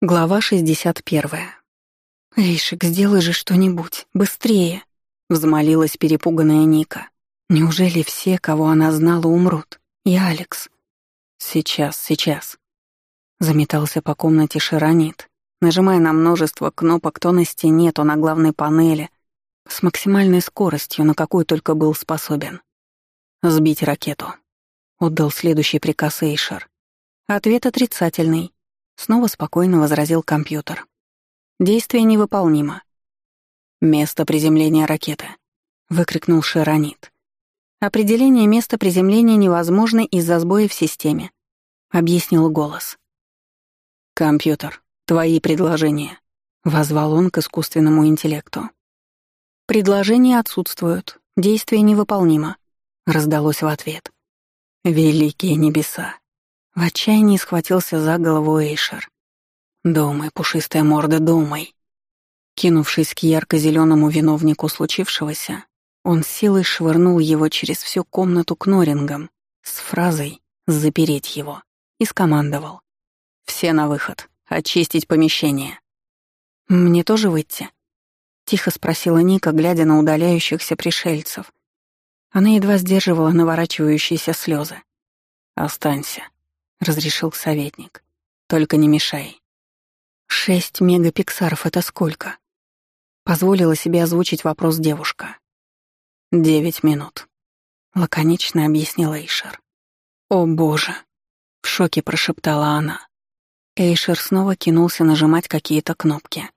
Глава 61. «Ришик, сделай же что-нибудь, быстрее!» — взмолилась перепуганная Ника. «Неужели все, кого она знала, умрут? И Алекс?» «Сейчас, сейчас». Заметался по комнате Широнит, нажимая на множество кнопок то на стене, то на главной панели, с максимальной скоростью, на какую только был способен. «Сбить ракету», — отдал следующий приказ Эйшер. Ответ отрицательный. Снова спокойно возразил компьютер. Действие невыполнимо. «Место приземления ракеты», — выкрикнул Широнит. «Определение места приземления невозможно из-за сбоя в системе», — объяснил голос. «Компьютер, твои предложения», — возвал он к искусственному интеллекту. «Предложения отсутствуют, действие невыполнимо», — раздалось в ответ. «Великие небеса! В отчаянии схватился за голову Эйшер. «Думай, пушистая морда, думай!» Кинувшись к ярко-зеленому виновнику случившегося, он силой швырнул его через всю комнату к Норингам с фразой «запереть его» и скомандовал. «Все на выход. Очистить помещение». «Мне тоже выйти?» — тихо спросила Ника, глядя на удаляющихся пришельцев. Она едва сдерживала наворачивающиеся слезы. «Останься», — разрешил советник. «Только не мешай». «Шесть мегапиксаров — это сколько?» Позволила себе озвучить вопрос девушка. «Девять минут», — лаконично объяснил Эйшер. «О боже!» — в шоке прошептала она. Эйшер снова кинулся нажимать какие-то кнопки.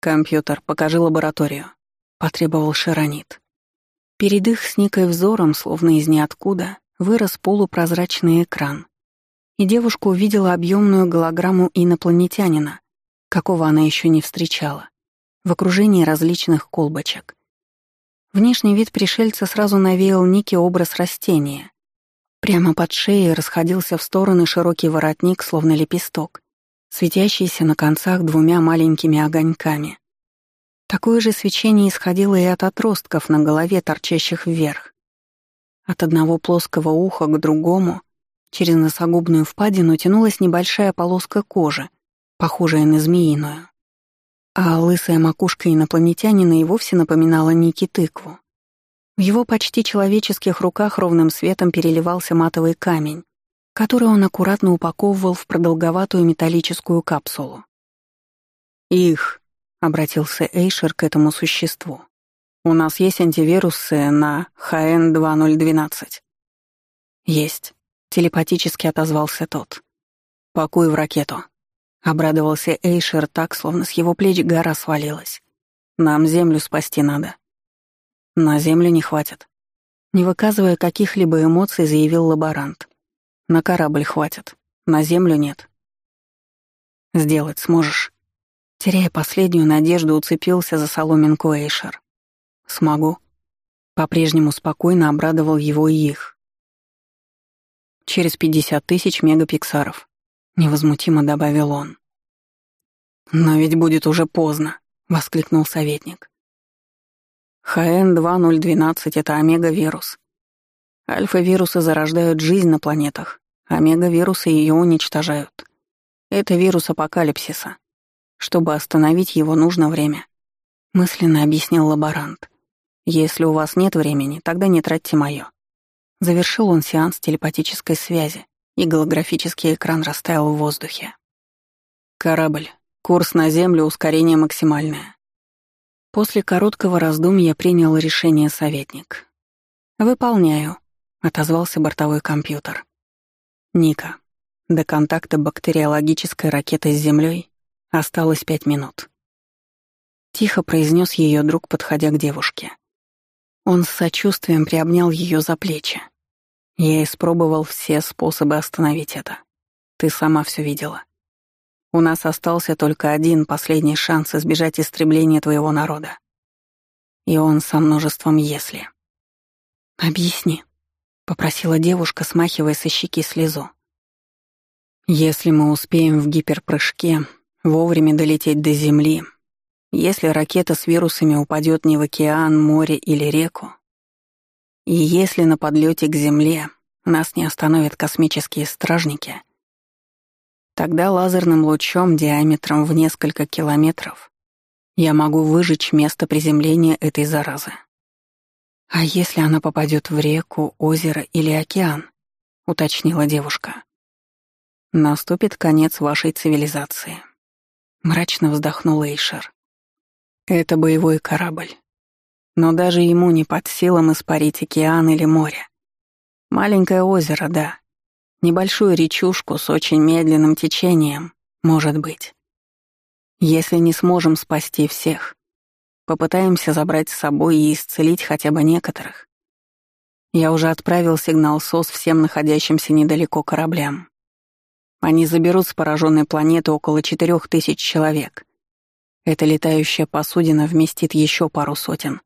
«Компьютер, покажи лабораторию», — потребовал Шаронит. Перед их с Никой взором, словно из ниоткуда, вырос полупрозрачный экран, и девушка увидела объемную голограмму инопланетянина, какого она еще не встречала, в окружении различных колбочек. Внешний вид пришельца сразу навеял Нике образ растения. Прямо под шеей расходился в стороны широкий воротник, словно лепесток, светящийся на концах двумя маленькими огоньками. Такое же свечение исходило и от отростков на голове, торчащих вверх. От одного плоского уха к другому Через носогубную впадину тянулась небольшая полоска кожи, похожая на змеиную. А лысая макушка инопланетянина и вовсе напоминала Ники тыкву. В его почти человеческих руках ровным светом переливался матовый камень, который он аккуратно упаковывал в продолговатую металлическую капсулу. «Их», — обратился Эйшер к этому существу, — «у нас есть антивирусы на ХН-2012?» «Есть», Телепатически отозвался тот. «Пакуй в ракету». Обрадовался Эйшер так, словно с его плеч гора свалилась. «Нам землю спасти надо». «На землю не хватит». Не выказывая каких-либо эмоций, заявил лаборант. «На корабль хватит. На землю нет». «Сделать сможешь?» Теряя последнюю надежду, уцепился за соломинку Эйшер. «Смогу». По-прежнему спокойно обрадовал его и их. Через 50 тысяч мегапиксаров», — невозмутимо добавил он. «Но ведь будет уже поздно», — воскликнул советник. ХН-2012 — это омега-вирус. Альфа-вирусы зарождают жизнь на планетах, омега-вирусы ее уничтожают. Это вирус апокалипсиса. Чтобы остановить его, нужно время. Мысленно объяснил лаборант. Если у вас нет времени, тогда не тратьте мое. Завершил он сеанс телепатической связи, и голографический экран растаял в воздухе. «Корабль. Курс на Землю, ускорение максимальное». После короткого раздумья принял решение советник. «Выполняю», — отозвался бортовой компьютер. «Ника, до контакта бактериологической ракеты с Землей осталось пять минут». Тихо произнес ее друг, подходя к девушке. Он с сочувствием приобнял ее за плечи. Я испробовал все способы остановить это. Ты сама все видела. У нас остался только один последний шанс избежать истребления твоего народа. И он со множеством «если». «Объясни», — попросила девушка, смахивая со щеки слезу. «Если мы успеем в гиперпрыжке вовремя долететь до Земли, если ракета с вирусами упадет не в океан, море или реку, и если на подлете к Земле нас не остановят космические стражники, Тогда лазерным лучом диаметром в несколько километров я могу выжечь место приземления этой заразы. А если она попадет в реку, озеро или океан? уточнила девушка. Наступит конец вашей цивилизации. Мрачно вздохнул Эйшер. Это боевой корабль. Но даже ему не под силам испарить океан или море. Маленькое озеро, да. Небольшую речушку с очень медленным течением, может быть. Если не сможем спасти всех, попытаемся забрать с собой и исцелить хотя бы некоторых. Я уже отправил сигнал СОС всем находящимся недалеко кораблям. Они заберут с пораженной планеты около четырех тысяч человек. Эта летающая посудина вместит еще пару сотен.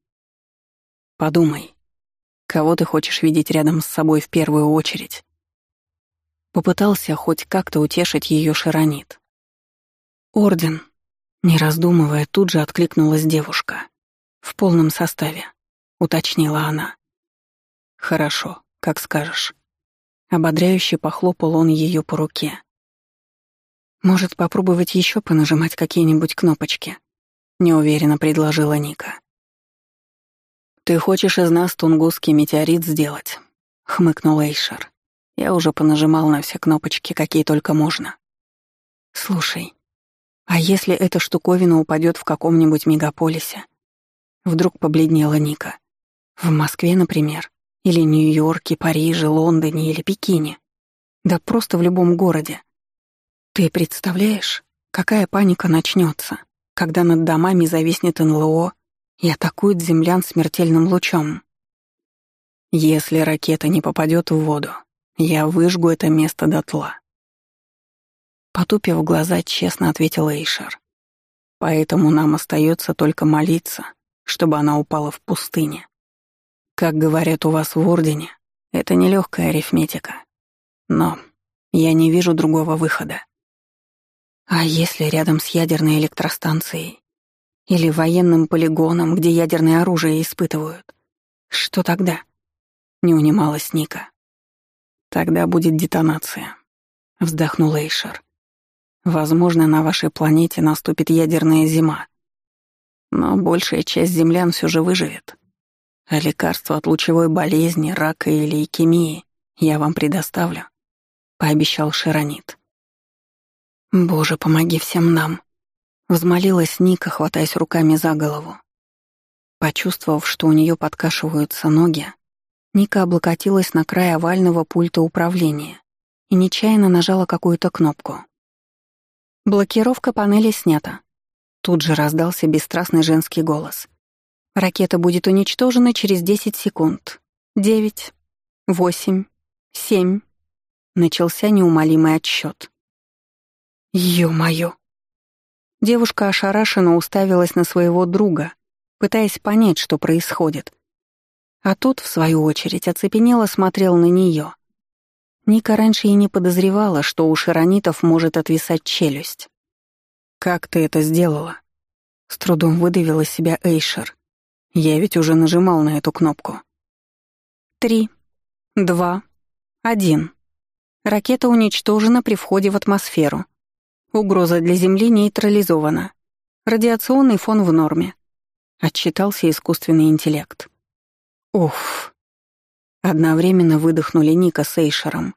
Подумай, кого ты хочешь видеть рядом с собой в первую очередь? Попытался хоть как-то утешить ее Шаронит. «Орден», — не раздумывая, тут же откликнулась девушка. «В полном составе», — уточнила она. «Хорошо, как скажешь». Ободряюще похлопал он ее по руке. «Может, попробовать еще понажимать какие-нибудь кнопочки?» — неуверенно предложила Ника. «Ты хочешь из нас тунгусский метеорит сделать?» — хмыкнул Эйшер. «Я уже понажимал на все кнопочки, какие только можно». «Слушай, а если эта штуковина упадет в каком-нибудь мегаполисе?» Вдруг побледнела Ника. «В Москве, например, или Нью-Йорке, Париже, Лондоне или Пекине. Да просто в любом городе. Ты представляешь, какая паника начнется, когда над домами зависнет НЛО и атакует землян смертельным лучом? Если ракета не попадет в воду, я выжгу это место дотла. Потупив глаза, честно ответил Эйшер. Поэтому нам остается только молиться, чтобы она упала в пустыне. Как говорят у вас в Ордене, это нелегкая арифметика. Но я не вижу другого выхода. А если рядом с ядерной электростанцией или военным полигоном, где ядерное оружие испытывают? Что тогда? Не унималась Ника. Тогда будет детонация, вздохнул Эйшер. Возможно, на вашей планете наступит ядерная зима. Но большая часть землян все же выживет. А лекарства от лучевой болезни, рака или лейкемии я вам предоставлю, пообещал Широнит. «Боже, помоги всем нам!» — взмолилась Ника, хватаясь руками за голову. Почувствовав, что у нее подкашиваются ноги, Ника облокотилась на край овального пульта управления и нечаянно нажала какую-то кнопку. «Блокировка панели снята». Тут же раздался бесстрастный женский голос. «Ракета будет уничтожена через 10 секунд. Девять, восемь, семь». Начался неумолимый отсчет. Ё-моё! Девушка ошарашенно уставилась на своего друга, пытаясь понять, что происходит. А тот, в свою очередь, оцепенело смотрел на неё. Ника раньше и не подозревала, что у широнитов может отвисать челюсть. «Как ты это сделала?» С трудом выдавила себя Эйшер. «Я ведь уже нажимал на эту кнопку». «Три, два, один. Ракета уничтожена при входе в атмосферу», Угроза для Земли нейтрализована. Радиационный фон в норме. Отчитался искусственный интеллект. Уф. Одновременно выдохнули Ника с Эйшером.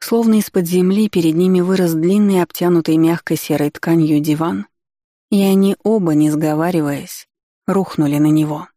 Словно из-под земли перед ними вырос длинный, обтянутый мягкой серой тканью диван, и они оба, не сговариваясь, рухнули на него.